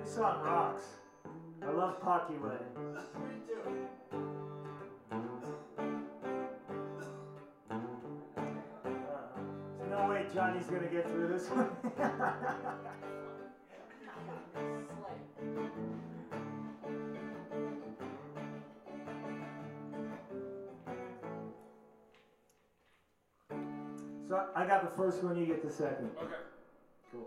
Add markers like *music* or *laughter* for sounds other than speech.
It's song rocks. I love Pocky uh, Way. Johnny's gonna get through this one. *laughs* So I got the first one, you get the second. Okay. Cool.